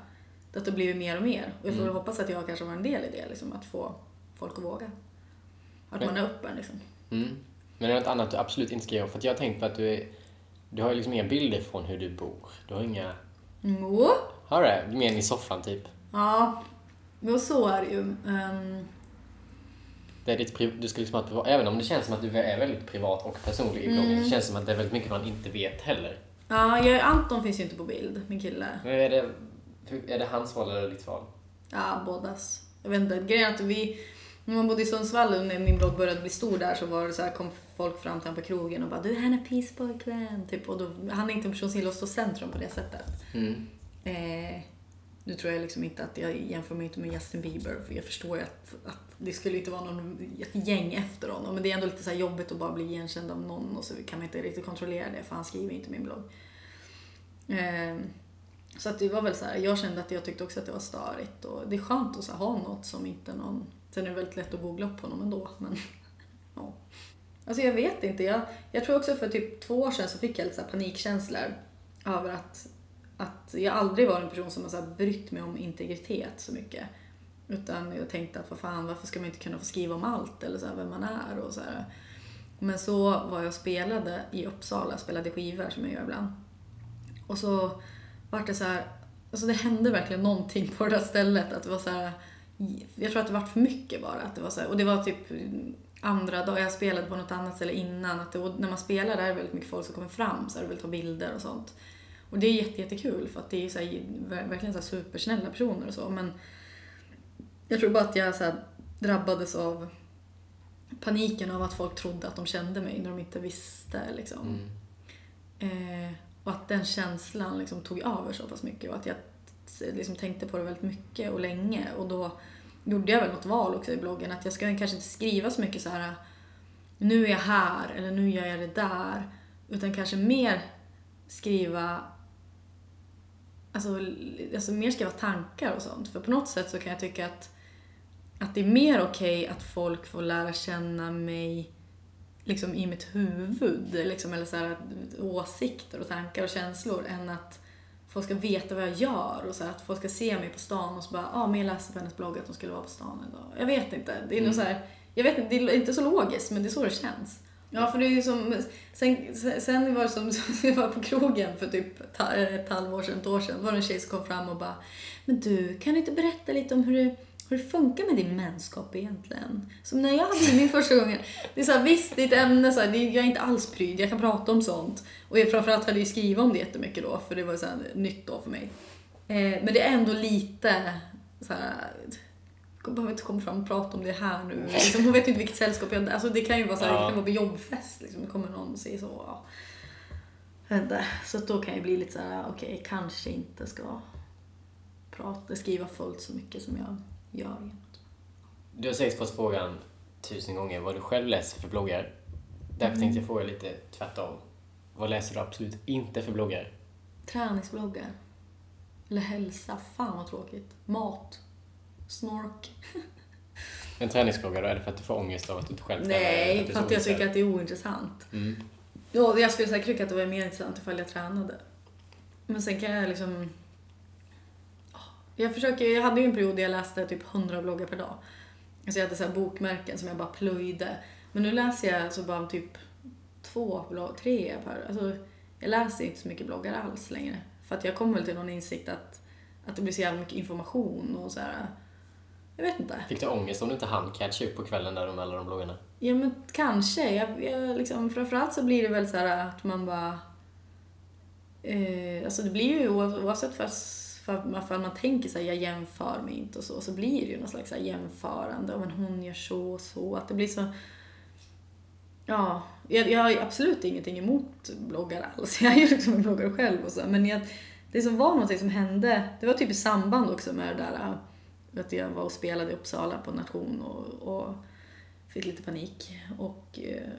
att det blir mer och mer. Och jag får mm. hoppas att jag kanske var en del i det, liksom, att få folk att våga. Att man är öppen liksom. Mm. Men är det något annat du absolut inte ska göra? För att jag har tänkt på att du är, du har liksom inga bilder från hur du bor. Du har inga... Jo. Har du det? Mer än i soffan typ? Ja, jo så är det ju. Um... Det är ditt, du ska liksom att, även om det känns som att du är väldigt privat och personlig i bloggen, mm. så känns det som att det är väldigt mycket man inte vet heller. Ja, jag, Anton finns ju inte på bild, min kille. Men är det, är det hans val eller ditt val? Ja, bådas. Jag vet inte, grejen är att vi, när man bodde i Sundsvall när min blogg började bli stor där så var det så här, kom folk fram till honom på krogen och bara du han är peaceboy-kväll. Typ, och då, han är inte en person som gillar att stå centrum på det sättet. Mm. Eh, nu tror jag liksom inte att jag jämför mig inte med Justin Bieber för jag förstår ju att, att det skulle inte vara någon, ett gäng efter honom. Men det är ändå lite så jobbigt att bara bli igenkänd av någon och så kan man inte riktigt kontrollera det för han skriver inte min blogg. Eh, så att det var väl så här, jag kände att jag tyckte också att det var störigt och det är skönt att så ha något som inte någon... Sen är det väldigt lätt att googla upp honom ändå, men ja. Alltså jag vet inte, jag, jag tror också för typ två år sedan så fick jag lite så panikkänslor över att, att jag aldrig var en person som har så här brytt mig om integritet så mycket. Utan jag tänkte att vad fan, varför ska man inte kunna få skriva om allt eller så här, vem man är och så här. Men så var jag och spelade i Uppsala, spelade skivor som jag gör ibland. Och så vart det så här, alltså det hände verkligen någonting på det där stället. Att det var så här, jag tror att det var för mycket bara. Att det var så här, och det var typ andra dagar, jag spelade på något annat ställe innan. Att det, när man spelar där är det väldigt mycket folk som kommer fram så här, och vill ta bilder och sånt. Och det är jätte, jättekul för att det är så här, verkligen så här supersnälla personer och så. Men jag tror bara att jag så här, drabbades av paniken av att folk trodde att de kände mig när de inte visste. Liksom. Mm. Eh, och att den känslan liksom tog över så pass mycket och att jag liksom tänkte på det väldigt mycket och länge. Och då gjorde jag väl något val också i bloggen att jag ska kanske inte skriva så mycket så här nu är jag här eller nu gör jag det där. Utan kanske mer skriva Alltså, alltså mer skriva tankar och sånt. För på något sätt så kan jag tycka att, att det är mer okej okay att folk får lära känna mig liksom i mitt huvud, liksom, eller så här, åsikter och tankar och känslor än att folk ska veta vad jag gör och så här, att folk ska se mig på stan och så bara, ja ah, men jag läste på hennes blogg att hon skulle vara på stan idag. Jag vet inte, det är mm. så här, jag vet inte, det är inte så logiskt men det är så det känns. Ja, för det är ju som... Sen, sen var det som, jag var på krogen för typ ett halvår sedan, ett år sedan. var det en tjej som kom fram och bara Men du, kan du inte berätta lite om hur det, hur det funkar med din mänskap egentligen? Som när jag hade min första gången. Det är så här, visst, det är ett ämne, så här, jag är inte alls pryd, jag kan prata om sånt. Och jag framförallt hade jag skrivit om det jättemycket då, för det var så här, nytt då för mig. Eh, men det är ändå lite så här, jag behöver inte komma fram och prata om det här nu. Liksom, hon vet inte vilket sällskap jag alltså Det kan ju vara så här, ja. det kan vara på jobbfest. Liksom. Det kommer någon och säger så. Ja. inte. Så då kan jag bli lite så här, okej, okay, kanske inte ska prata, skriva fullt så mycket som jag gör. Du har säkert fått frågan tusen gånger vad du själv läser för bloggar. Därför mm. tänkte jag fråga lite tvärtom. Vad läser du absolut inte för bloggar? Träningsbloggar. Eller hälsa. Fan vad tråkigt. Mat. Snork. En träningsbloggar då? Är det för att du får ångest av att du inte själv tränar? Nej, för att, att jag tycker att det är ointressant. Mm. Ja, jag skulle säkert tycka att det var mer intressant ifall jag tränade. Men sen kan jag liksom... Jag försöker, jag hade ju en period där jag läste typ 100 bloggar per dag. Alltså jag hade så bokmärken som jag bara plöjde. Men nu läser jag alltså bara typ två, blogg, tre per... Alltså, jag läser inte så mycket bloggar alls längre. För att jag kommer väl till någon insikt att, att det blir så jävla mycket information och så här, Jag vet inte. Fick du ångest om du inte hann catcha upp på kvällen där med alla de bloggarna? Ja men kanske. Jag, jag liksom, framförallt så blir det väl så här att man bara... Eh, alltså det blir ju oavsett fast för, för man tänker såhär, jag jämför mig inte och så, så blir det ju någon slags jämförande. Men hon gör så och så. Att det blir så Ja, jag, jag har absolut ingenting emot bloggar alls. Jag är ju liksom en bloggare själv och så. Men jag, det som var någonting som hände, det var typ i samband också med det där äh, att jag var och spelade i Uppsala på nation och, och fick lite panik. Och eh,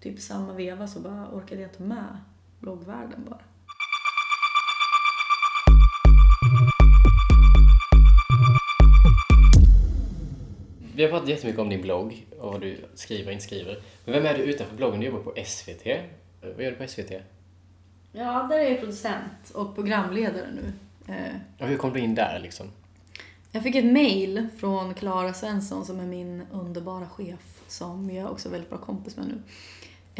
typ samma veva så bara orkade jag inte med bloggvärlden bara. Vi har pratat jättemycket om din blogg och vad du skriver och inte skriver. Men vem är du utanför bloggen? Du jobbar på SVT. Vad gör du på SVT? Ja, där är jag producent och programledare nu. Eh, och hur kom du in där liksom? Jag fick ett mail från Klara Svensson som är min underbara chef som jag också är väldigt bra kompis med nu.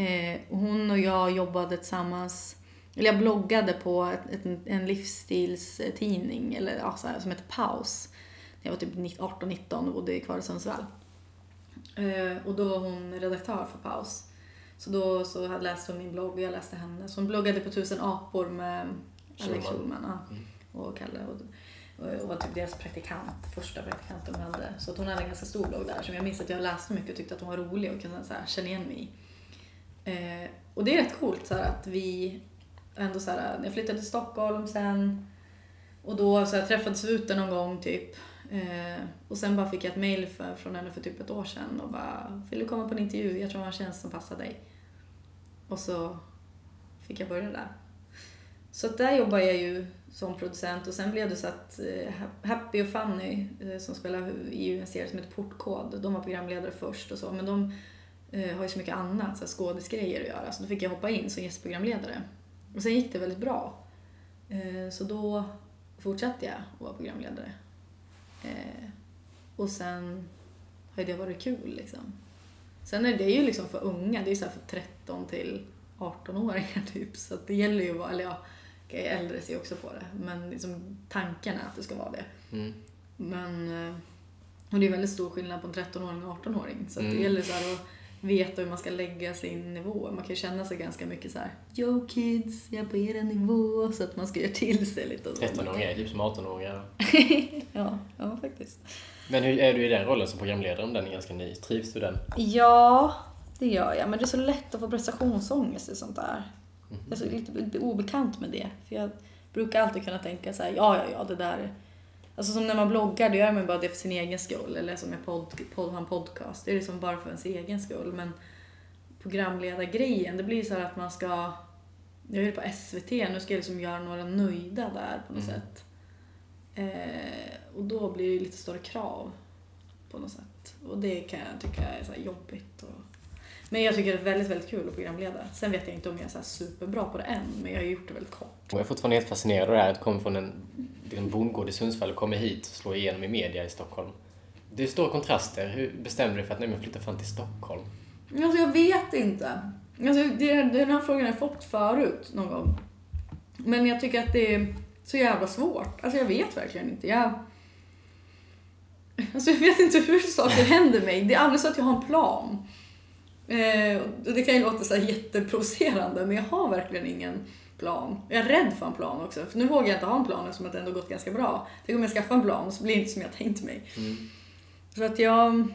Eh, hon och jag jobbade tillsammans, eller jag bloggade på ett, en livsstilstidning eller, ja, så här, som heter Paus jag var typ 18-19 och bodde kvar i Sundsvall. Eh, och då var hon redaktör för Paus. Så då så läste hon min blogg och jag läste henne. Så hon bloggade på Tusen apor med Alex Schulman ja, mm. och Kalle. Och, och var typ deras praktikant, första praktikant de hade. Så att hon hade en ganska stor blogg där som jag minns att jag läste mycket och tyckte att hon var rolig och kunde så här, känna igen mig i. Eh, och det är rätt coolt så här, att vi ändå så här, jag flyttade till Stockholm sen och då så här, träffades vi ute någon gång typ Eh, och sen bara fick jag ett mail för, från henne för typ ett år sedan och bara Vill du komma på en intervju? Jag tror jag har en tjänst som passar dig. Och så fick jag börja där. Så där jobbar jag ju som producent och sen blev det så att eh, Happy och Fanny eh, som spelar i en serie som heter Portkod, de var programledare först och så men de eh, har ju så mycket annat, så skådisgrejer att göra så då fick jag hoppa in som gästprogramledare. Och sen gick det väldigt bra. Eh, så då fortsatte jag att vara programledare. Eh, och sen har det varit kul liksom. Sen är det ju liksom för unga, det är ju så för 13 till 18-åringar typ. Så det gäller ju att vara, eller ja, äldre ser också på det. Men liksom tanken är att det ska vara det. Mm. Men, eh, och det är väldigt stor skillnad på en 13-åring och 18-åring. Så mm. det gäller så att veta hur man ska lägga sin nivå. Man kan ju känna sig ganska mycket så här: Yo kids, jag är på er nivå. Så att man ska göra till sig lite. 13-åringar är typ som 18-åringar. ja, ja faktiskt. Men hur är du i den rollen som programledare om den är ganska ny? Trivs du den? Ja, det gör jag. Men det är så lätt att få prestationsångest och sånt där. Mm. Jag är så lite obekant med det. För jag brukar alltid kunna tänka så här, ja, ja, ja, det där Alltså som när man bloggar, då gör man bara det för sin egen skull. Eller som jag podd, podd, har en podcast, det är liksom bara för ens egen skull. Men programledargrejen, det blir så att man ska... Jag är på SVT, nu ska jag liksom göra några nöjda där på något mm. sätt. Eh, och då blir det lite större krav på något sätt. Och det kan jag tycka är så jobbigt. Och... Men jag tycker det är väldigt, väldigt kul att programleda. Sen vet jag inte om jag är så superbra på det än, men jag har gjort det väldigt kort. Jag är fortfarande helt fascinerad av det här att komma från en liksom, bondgård i Sundsvall och komma hit och slå igenom i media i Stockholm. Det är stora kontraster. Hur bestämde du dig för att nej, flytta fram till Stockholm? Alltså jag vet inte. Alltså, det, den här frågan har jag fått förut någon gång. Men jag tycker att det är så jävla svårt. Alltså jag vet verkligen inte. Jag, alltså jag vet inte hur saker händer mig. Det är aldrig så att jag har en plan. Eh, och det kan ju låta så här jätteprovocerande, men jag har verkligen ingen plan. Jag är rädd för en plan också, för nu vågar jag inte ha en plan eftersom det ändå gått ganska bra. Tänk om jag skaffar en plan så blir det inte som jag tänkt mig. Mm. Så att jag...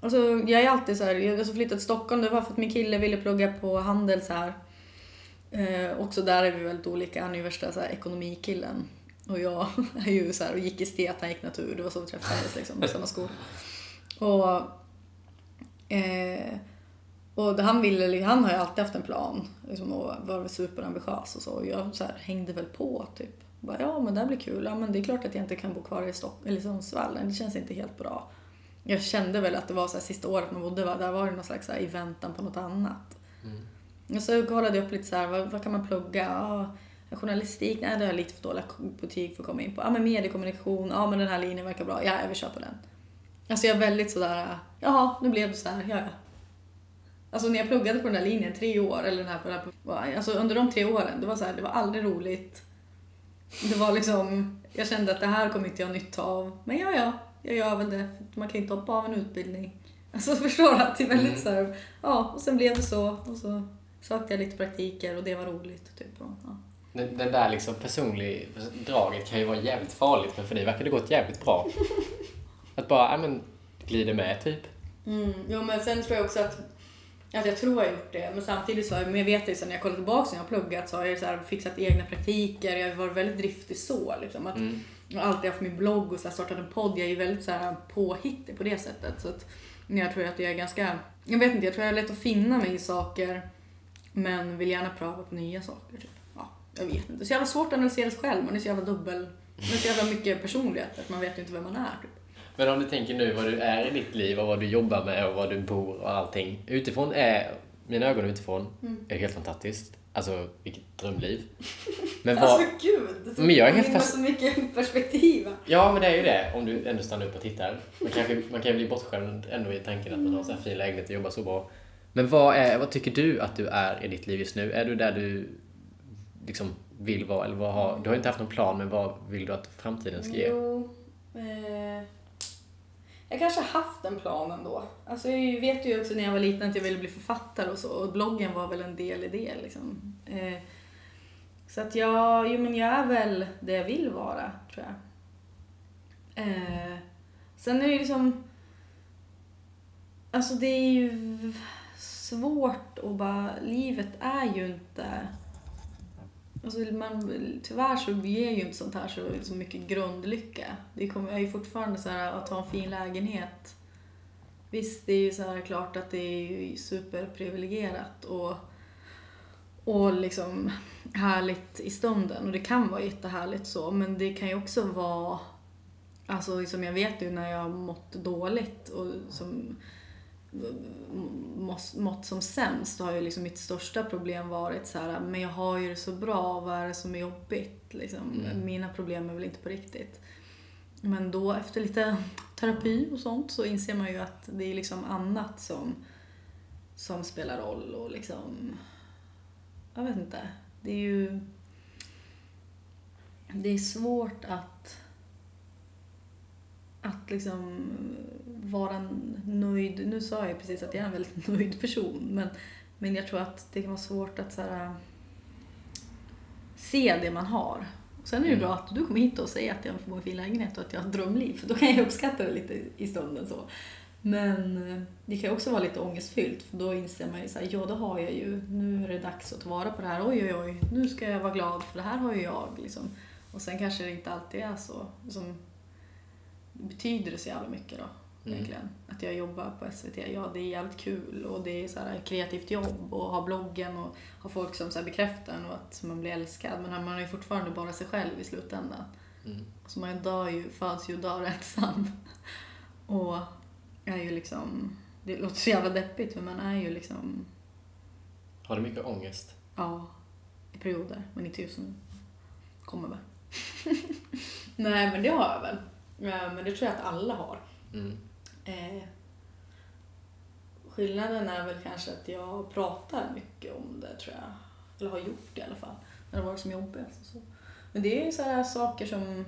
Alltså, jag är alltid så här, jag har flyttat till Stockholm, det var för att min kille ville plugga på Handels här. Eh, också där är vi väldigt olika, han är ju värsta så här, ekonomikillen. Och jag är ju så här, och gick estet, han gick natur, det var så vi träffades liksom, på samma skola. Och, eh, och han ville, han har ju alltid haft en plan liksom, och varit superambitiös och så. Och jag så här, hängde väl på typ. Bara, ja men det här blir kul, ja men det är klart att jag inte kan bo kvar i Stock eller Sundsvall, det känns inte helt bra. Jag kände väl att det var så här, sista året man bodde, där var det någon slags så här, i väntan på något annat. Mm. Och så kollade jag upp lite så här, vad, vad kan man plugga? Ja, journalistik, nej det har jag lite för dåliga betyg för att komma in på. Ja men mediekommunikation, ja men den här linjen verkar bra, ja jag vill köra på den. Alltså jag är väldigt sådär, jaha nu blev det så här, ja ja. Alltså när jag pluggade på den här linjen, tre år, eller den här, på den här alltså under de tre åren, det var så här, det var aldrig roligt. Det var liksom, jag kände att det här kommer inte jag nytta av. Men ja, ja, jag gör väl det. Man kan inte hoppa av en utbildning. Alltså förstår du? Att det är väldigt Mm. så här, ja, och sen blev det så. Och så sökte jag lite praktiker och det var roligt. Typ. Ja. Den, den där liksom personliga draget kan ju vara jävligt farligt, men för dig verkar det gått jävligt bra. Att bara, ja men, glider med typ. Mm, jo, men sen tror jag också att, att jag tror jag har gjort det. Men samtidigt så, men jag vet ju så när jag kollar tillbaka när jag har pluggat så har jag så här fixat egna praktiker. Jag har varit väldigt driftig så. Liksom, att Mm. Jag har alltid haft min blogg och så här startat en podd. Jag är ju väldigt så här påhittig på det sättet. Så att jag tror att jag är ganska... Jag vet inte, jag tror jag har lätt att finna mig i saker. Men vill gärna pröva på nya saker. Typ. Ja, jag vet inte. Det är så jävla svårt att analysera sig själv. Man är så jävla dubbel... Man är så jävla mycket personlighet att man vet inte vem man är. Typ. Men om du tänker nu vad du är i ditt liv och vad du jobbar med och var du bor och allting. Utifrån är, mina ögon utifrån, Mm. är helt fantastiskt. Alltså, vilket drömliv. Men vad... Alltså gud! Men jag är helt fast- så mycket perspektiv. Ja, men det är ju det. Om du ändå stannar upp och tittar. Man, kanske, man kan ju bli bortskämd ändå i tanken att man har så här fin lägenhet och jobbar så bra. Men vad, är, vad tycker du att du är i ditt liv just nu? Är du där du liksom vill vara? Eller vad har, du har inte haft någon plan, men vad vill du att framtiden ska ge? Jo, eh, jag kanske har haft en plan ändå. Alltså jag vet ju också när jag var liten att jag ville bli författare och så. Och bloggen var väl en del i det liksom. Eh, så att jag, jo men jag är väl det jag vill vara, tror jag. Eh, sen är det ju liksom... Alltså det är ju svårt att bara... Livet är ju inte... Alltså man, tyvärr så ger ju inte sånt här så, så mycket grundlycka. Det kommer, är ju fortfarande så här att ha en fin lägenhet. Visst, det är ju så här klart att det är ju superprivilegierat och, och liksom härligt i stunden. Och det kan vara jättehärligt så, men det kan ju också vara Alltså liksom jag vet ju när jag har mått dåligt och som mått, som sämst då har ju liksom mitt största problem varit så här, men jag har ju det så bra, vad är det som är jobbigt? Liksom. Mm. Mina problem är väl inte på riktigt. Men då efter lite terapi och sånt så inser man ju att det är liksom annat som, som spelar roll och liksom, jag vet inte. Det är ju, det är svårt att att liksom vara nöjd. Nu sa jag precis att jag är en väldigt nöjd person men, men jag tror att det kan vara svårt att så här, se det man har. Sen är det Mm. bra att du kommer hit och säger att jag får en fin lägenhet och att jag har ett drömliv för då kan jag uppskatta det lite i stunden så. Men eh, det kan också vara lite ångestfyllt för då inser man ju såhär, ja det har jag ju, nu är det dags att ta vara på det här, oj oj oj, nu ska jag vara glad för det här har ju jag liksom. Och sen kanske det inte alltid är så. Som, betyder det så jävla mycket då? Mm. Egentligen. Att jag jobbar på SVT, ja det är jävligt kul och det är så här kreativt jobb och ha bloggen och ha folk som så bekräftar en och att man blir älskad. Men man är ju fortfarande bara sig själv i slutändan. Mm. Så man dör ju, föds ju och dör ensam. Och är ju liksom, det låter så jävla deppigt men man är ju liksom, Har du mycket ångest? ja, i perioder. Men inte just nu. Kommer väl. Nej men det har jag väl. Men det tror jag att alla har. Mm. Eh, skillnaden är väl kanske att jag pratar mycket om det tror jag. Eller har gjort det i alla fall. När det varit som jobbigast och så. Men det är ju så här saker som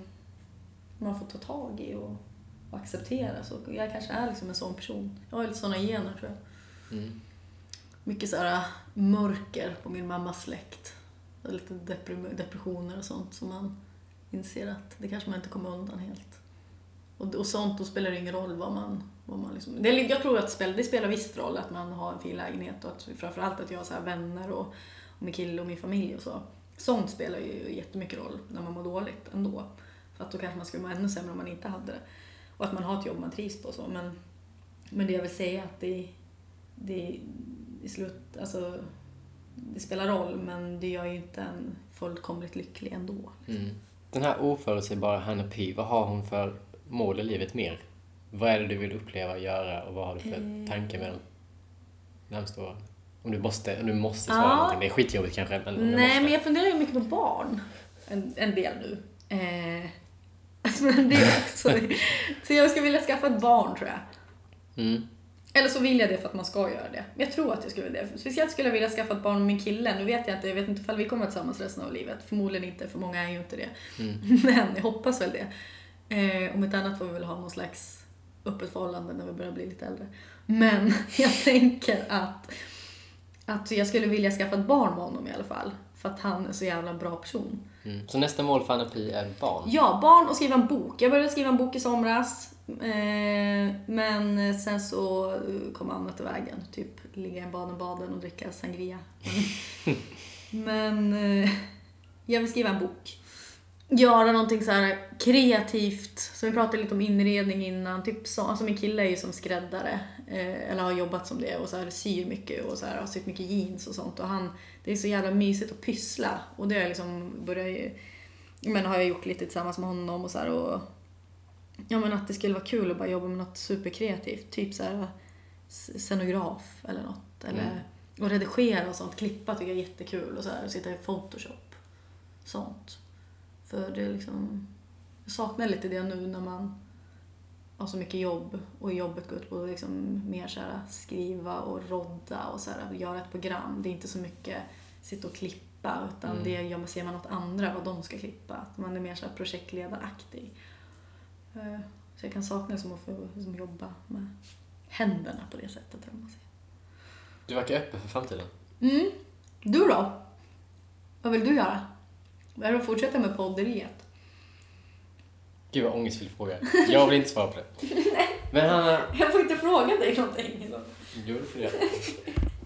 man får ta tag i och, och acceptera. Så jag kanske är liksom en sån person. Jag har lite såna gener tror jag. Mm. Mycket så här mörker på min mammas släkt. Och Lite depressioner och sånt som man inser att det kanske man inte kommer undan helt. Och, och sånt, då spelar det ingen roll vad man... Vad man liksom, det, jag tror att det spelar, det spelar visst roll att man har en fin lägenhet och att framförallt att jag har så här vänner och, och min kille och min familj och så. Sånt spelar ju jättemycket roll när man mår dåligt ändå. För att då kanske man skulle må ännu sämre om man inte hade det. Och att man har ett jobb man trivs på och så. Men, men det jag vill säga är att det, det i slut, alltså, det spelar roll men det gör ju inte en fullkomligt lycklig ändå. Mm. Den här oförutsägbara Hanna P, vad har hon för mål i livet mer? Vad är det du vill uppleva, göra och vad har du för Eh. tankar med de närmaste åren? Om du måste, om du måste svara Ja. någonting. Det är skitjobbigt kanske, men Nej, men jag funderar ju mycket på barn. En, en del nu. Eh, men det är också, så jag skulle vilja skaffa ett barn tror jag. Mm. Eller så vill jag det för att man ska göra det. Men jag tror att jag skulle vilja det. Speciellt skulle jag vilja skaffa ett barn med min kille. Nu vet jag inte, jag vet inte ifall vi kommer tillsammans resten av livet. Förmodligen inte, för många är ju inte det. Mm. Men jag hoppas väl det. Eh, om inte annat får vi väl ha någon slags öppet förhållande när vi börjar bli lite äldre. Men jag tänker att, att jag skulle vilja skaffa ett barn med honom i alla fall. För att han är så jävla bra person. Mm. Så nästa mål för Hanna Pi är barn? Ja, barn och skriva en bok. Jag började skriva en bok i somras. Eh, men sen så kom annat i vägen. Typ ligga i en baden-baden och dricka sangria. Men eh, jag vill skriva en bok. Göra någonting så här kreativt. Så vi pratade lite om inredning innan. Typ så, alltså min kille är ju som skräddare. Eh, eller har jobbat som det och så här syr mycket och så här, har sytt mycket jeans och sånt. Och han, det är så jävla mysigt att pyssla. Och det har jag liksom börjat men har jag gjort lite tillsammans med honom och så här och Ja men att det skulle vara kul att bara jobba med något superkreativt. Typ så här scenograf eller något. Eller, Mm. Och redigera och sånt. Klippa tycker jag är jättekul. Och så här, sitta i photoshop. Sånt. För det är liksom... Jag saknar lite det nu när man har så mycket jobb och jobbet går ut på att liksom mer så här skriva och rodda och så här, göra ett program. Det är inte så mycket sitta och klippa utan Mm. det gör man, ser man åt andra vad de ska klippa. Att man är mer så här projektledaraktig. Eh, Så jag kan sakna liksom att få liksom jobba med händerna på det sättet. Eller man säger. Du verkar öppen för framtiden. Mm. Du då? Vad vill du göra? Är det att fortsätta med podderiet? Gud vad ångestfylld fråga. Jag vill inte svara på det. Men Hanna... Jag får inte fråga dig någonting. Jo, det får du.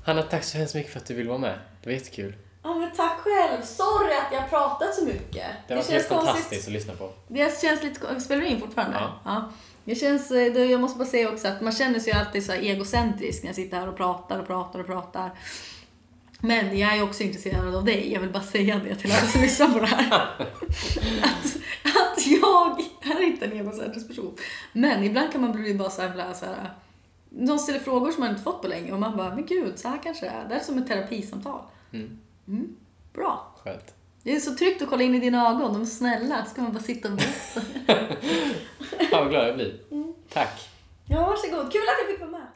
Hanna, tack så hemskt mycket för att du ville vara med. Det var jättekul. Ja men tack själv. Sorry att jag pratat så mycket. Det var helt fantastiskt att lyssna på. Det känns lite... Spelar du in fortfarande? Ja. Det känns... eh, det- Jag måste bara säga också att man känner sig alltid så egocentrisk när jag sitter här och pratar och pratar och pratar. Men jag är också intresserad av dig. Jag vill bara säga det till alla som lyssnar på det här. Att, att jag är inte en egocentrisk person. Men ibland kan man bli bara så jävla så här... De ställer frågor som man inte fått på länge och man bara, men gud, så här kanske det är. Det är som ett terapisamtal. Mm. Mm, bra. Skönt. Det är så tryggt att kolla in i dina ögon, de är snälla. Så kan man bara sitta och berätta. Fan vad glad jag blir. Tack. Ja, varsågod. Kul att jag fick vara med.